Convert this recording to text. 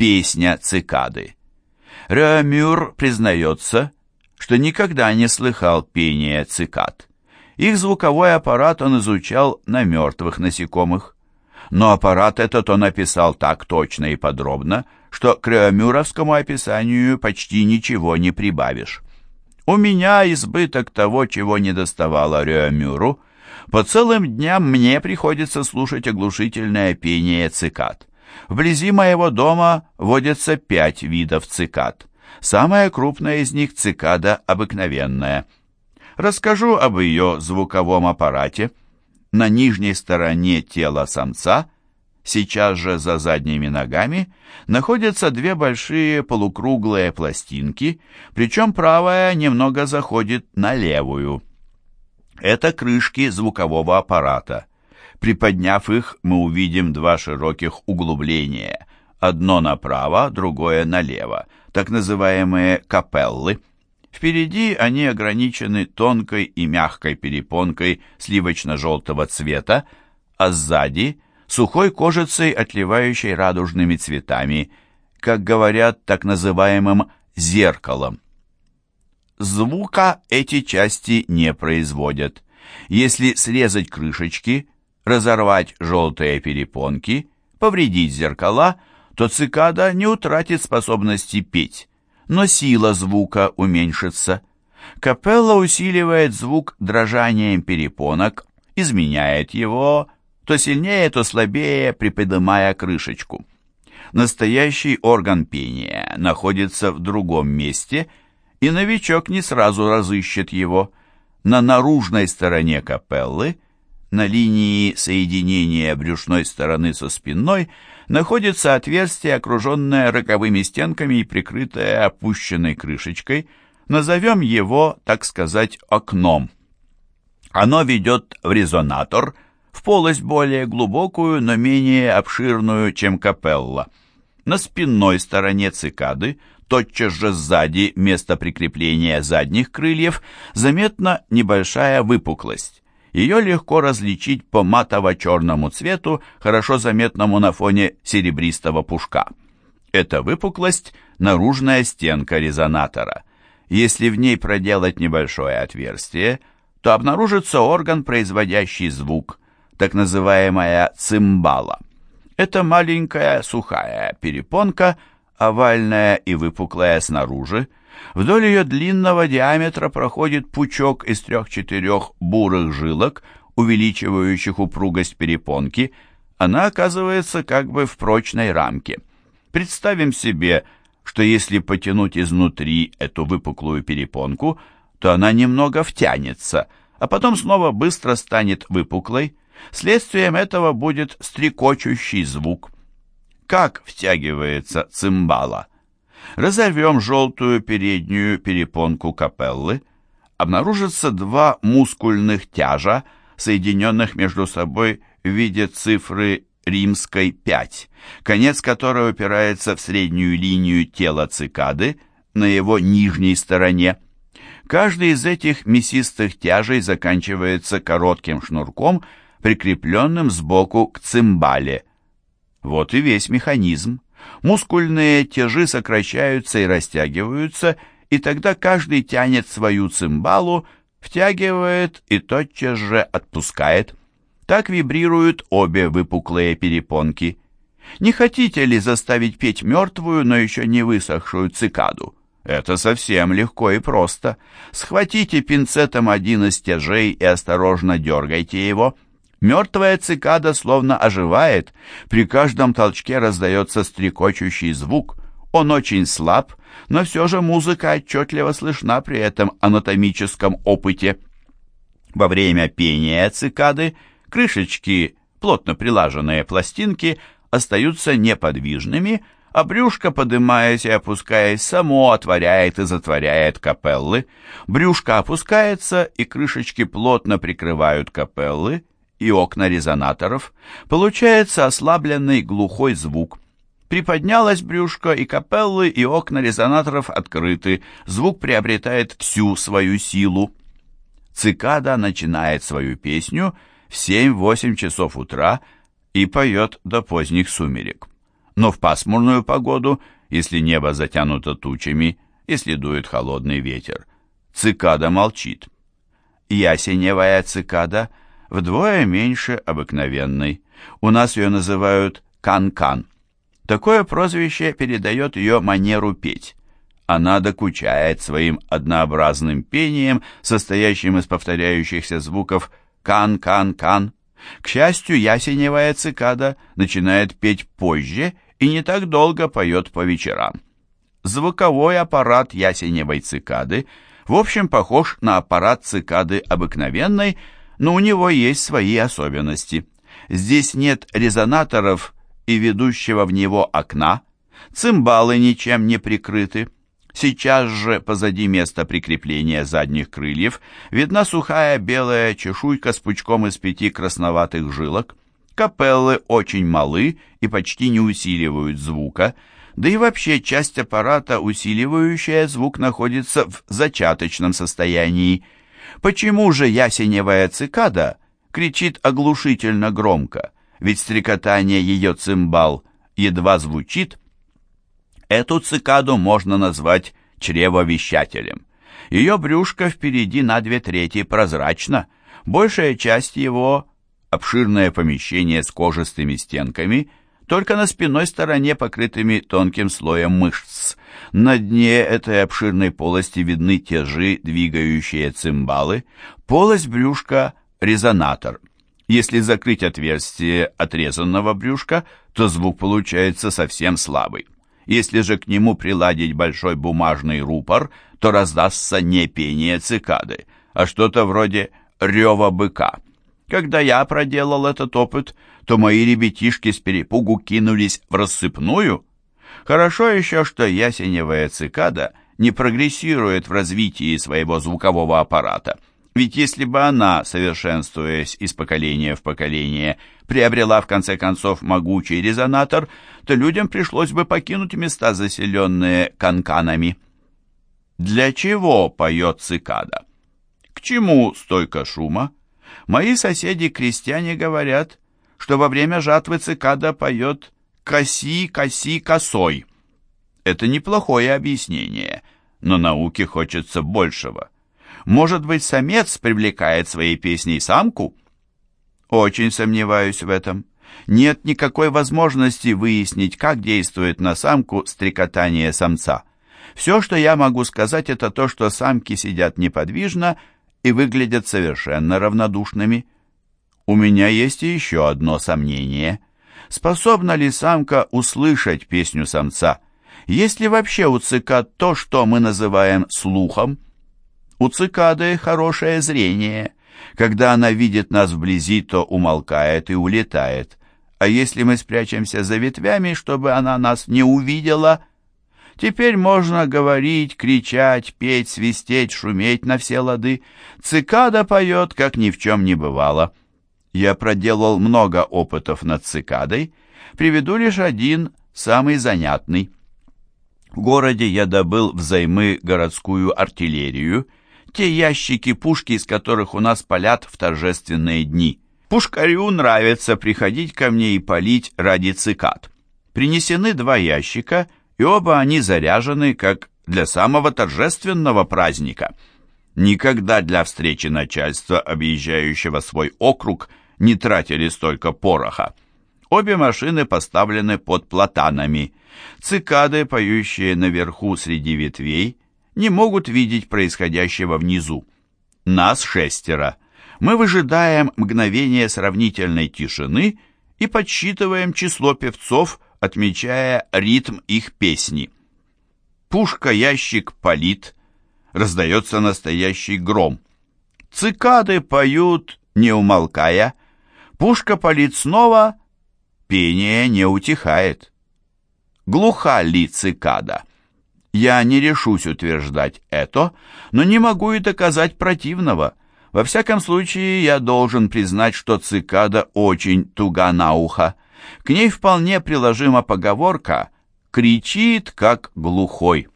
Песня цикады. Рёмюр признается, что никогда не слыхал пения цикад. Их звуковой аппарат он изучал на мертвых насекомых. Но аппарат этот он описал так точно и подробно, что к рёмюровскому описанию почти ничего не прибавишь. У меня избыток того, чего не доставало Рёмюру. По целым дням мне приходится слушать оглушительное пение цикад. Вблизи моего дома водятся пять видов цикад. Самая крупная из них цикада обыкновенная. Расскажу об ее звуковом аппарате. На нижней стороне тела самца, сейчас же за задними ногами, находятся две большие полукруглые пластинки, причем правая немного заходит на левую. Это крышки звукового аппарата. Приподняв их, мы увидим два широких углубления, одно направо, другое налево, так называемые капеллы. Впереди они ограничены тонкой и мягкой перепонкой сливочно-желтого цвета, а сзади – сухой кожицей, отливающей радужными цветами, как говорят, так называемым «зеркалом». Звука эти части не производят. Если срезать крышечки, разорвать желтые перепонки, повредить зеркала, то цикада не утратит способности петь, но сила звука уменьшится. Капелла усиливает звук дрожанием перепонок, изменяет его, то сильнее, то слабее, приподнимая крышечку. Настоящий орган пения находится в другом месте – и новичок не сразу разыщет его. На наружной стороне капеллы, на линии соединения брюшной стороны со спинной, находится отверстие, окруженное роковыми стенками и прикрытое опущенной крышечкой. Назовем его, так сказать, окном. Оно ведет в резонатор, в полость более глубокую, но менее обширную, чем капелла. На спинной стороне цикады тотчас же сзади, место прикрепления задних крыльев, заметна небольшая выпуклость. Ее легко различить по матово-черному цвету, хорошо заметному на фоне серебристого пушка. Эта выпуклость – наружная стенка резонатора. Если в ней проделать небольшое отверстие, то обнаружится орган, производящий звук, так называемая цимбала. Это маленькая сухая перепонка – овальная и выпуклая снаружи. Вдоль ее длинного диаметра проходит пучок из трех-четырех бурых жилок, увеличивающих упругость перепонки. Она оказывается как бы в прочной рамке. Представим себе, что если потянуть изнутри эту выпуклую перепонку, то она немного втянется, а потом снова быстро станет выпуклой. Следствием этого будет стрекочущий звук как втягивается цимбала. Разорвем желтую переднюю перепонку капеллы. Обнаружится два мускульных тяжа, соединенных между собой в виде цифры римской 5, конец которой упирается в среднюю линию тела цикады на его нижней стороне. Каждый из этих мясистых тяжей заканчивается коротким шнурком, прикрепленным сбоку к цимбале – вот и весь механизм. Мускульные тяжи сокращаются и растягиваются, и тогда каждый тянет свою цимбалу, втягивает и тотчас же отпускает. Так вибрируют обе выпуклые перепонки. Не хотите ли заставить петь мертвую, но еще не высохшую цикаду? Это совсем легко и просто. Схватите пинцетом один из тяжей и осторожно дергайте его – Мертвая цикада словно оживает, при каждом толчке раздается стрекочущий звук. Он очень слаб, но все же музыка отчетливо слышна при этом анатомическом опыте. Во время пения цикады крышечки, плотно прилаженные пластинки, остаются неподвижными, а брюшко, поднимаясь и опускаясь, само отворяет и затворяет капеллы. Брюшко опускается, и крышечки плотно прикрывают капеллы, и окна резонаторов, получается ослабленный глухой звук. Приподнялось брюшко, и капеллы, и окна резонаторов открыты, звук приобретает всю свою силу. Цикада начинает свою песню в 7-8 часов утра и поет до поздних сумерек. Но в пасмурную погоду, если небо затянуто тучами, если дует холодный ветер, цикада молчит. Ясеневая цикада вдвое меньше обыкновенной. У нас ее называют кан-кан. Такое прозвище передает ее манеру петь. Она докучает своим однообразным пением, состоящим из повторяющихся звуков «кан-кан-кан». К счастью, ясеневая цикада начинает петь позже и не так долго поет по вечерам. Звуковой аппарат ясеневой цикады в общем похож на аппарат цикады обыкновенной, но у него есть свои особенности. Здесь нет резонаторов и ведущего в него окна, цимбалы ничем не прикрыты, Сейчас же позади места прикрепления задних крыльев видна сухая белая чешуйка с пучком из пяти красноватых жилок. Капеллы очень малы и почти не усиливают звука, да и вообще часть аппарата, усиливающая звук, находится в зачаточном состоянии. Почему же ясеневая цикада кричит оглушительно громко? Ведь стрекотание ее цимбал едва звучит, Эту цикаду можно назвать чревовещателем. Ее брюшко впереди на две трети прозрачно, большая часть его – обширное помещение с кожистыми стенками, только на спинной стороне покрытыми тонким слоем мышц. На дне этой обширной полости видны те же двигающие цимбалы. Полость брюшка – резонатор. Если закрыть отверстие отрезанного брюшка, то звук получается совсем слабый. Если же к нему приладить большой бумажный рупор, то раздастся не пение цикады, а что-то вроде рева быка. Когда я проделал этот опыт, то мои ребятишки с перепугу кинулись в рассыпную. Хорошо еще, что ясеневая цикада не прогрессирует в развитии своего звукового аппарата – ведь если бы она, совершенствуясь из поколения в поколение, приобрела в конце концов могучий резонатор, то людям пришлось бы покинуть места, заселенные канканами. Для чего поет цикада? К чему столько шума? Мои соседи-крестьяне говорят, что во время жатвы цикада поет «коси, коси, косой». Это неплохое объяснение, но науке хочется большего. Может быть, самец привлекает своей песней самку? Очень сомневаюсь в этом. Нет никакой возможности выяснить, как действует на самку стрекотание самца. Все, что я могу сказать, это то, что самки сидят неподвижно и выглядят совершенно равнодушными. У меня есть еще одно сомнение. Способна ли самка услышать песню самца? Есть ли вообще у цикад то, что мы называем слухом? У цикады хорошее зрение. Когда она видит нас вблизи, то умолкает и улетает. А если мы спрячемся за ветвями, чтобы она нас не увидела, теперь можно говорить, кричать, петь, свистеть, шуметь на все лады. Цикада поет, как ни в чем не бывало. Я проделал много опытов над цикадой, приведу лишь один, самый занятный. В городе я добыл взаймы городскую артиллерию — те ящики-пушки, из которых у нас палят в торжественные дни. Пушкарю нравится приходить ко мне и палить ради цикад. Принесены два ящика, и оба они заряжены, как для самого торжественного праздника. Никогда для встречи начальства, объезжающего свой округ, не тратили столько пороха. Обе машины поставлены под платанами. Цикады, поющие наверху среди ветвей, не могут видеть происходящего внизу. Нас шестеро. Мы выжидаем мгновение сравнительной тишины и подсчитываем число певцов, отмечая ритм их песни. Пушка-ящик палит, раздается настоящий гром. Цикады поют, не умолкая. Пушка палит снова, пение не утихает. Глуха ли цикада? Я не решусь утверждать это, но не могу и доказать противного. Во всяком случае, я должен признать, что цикада очень туга на ухо. К ней вполне приложима поговорка «кричит, как глухой».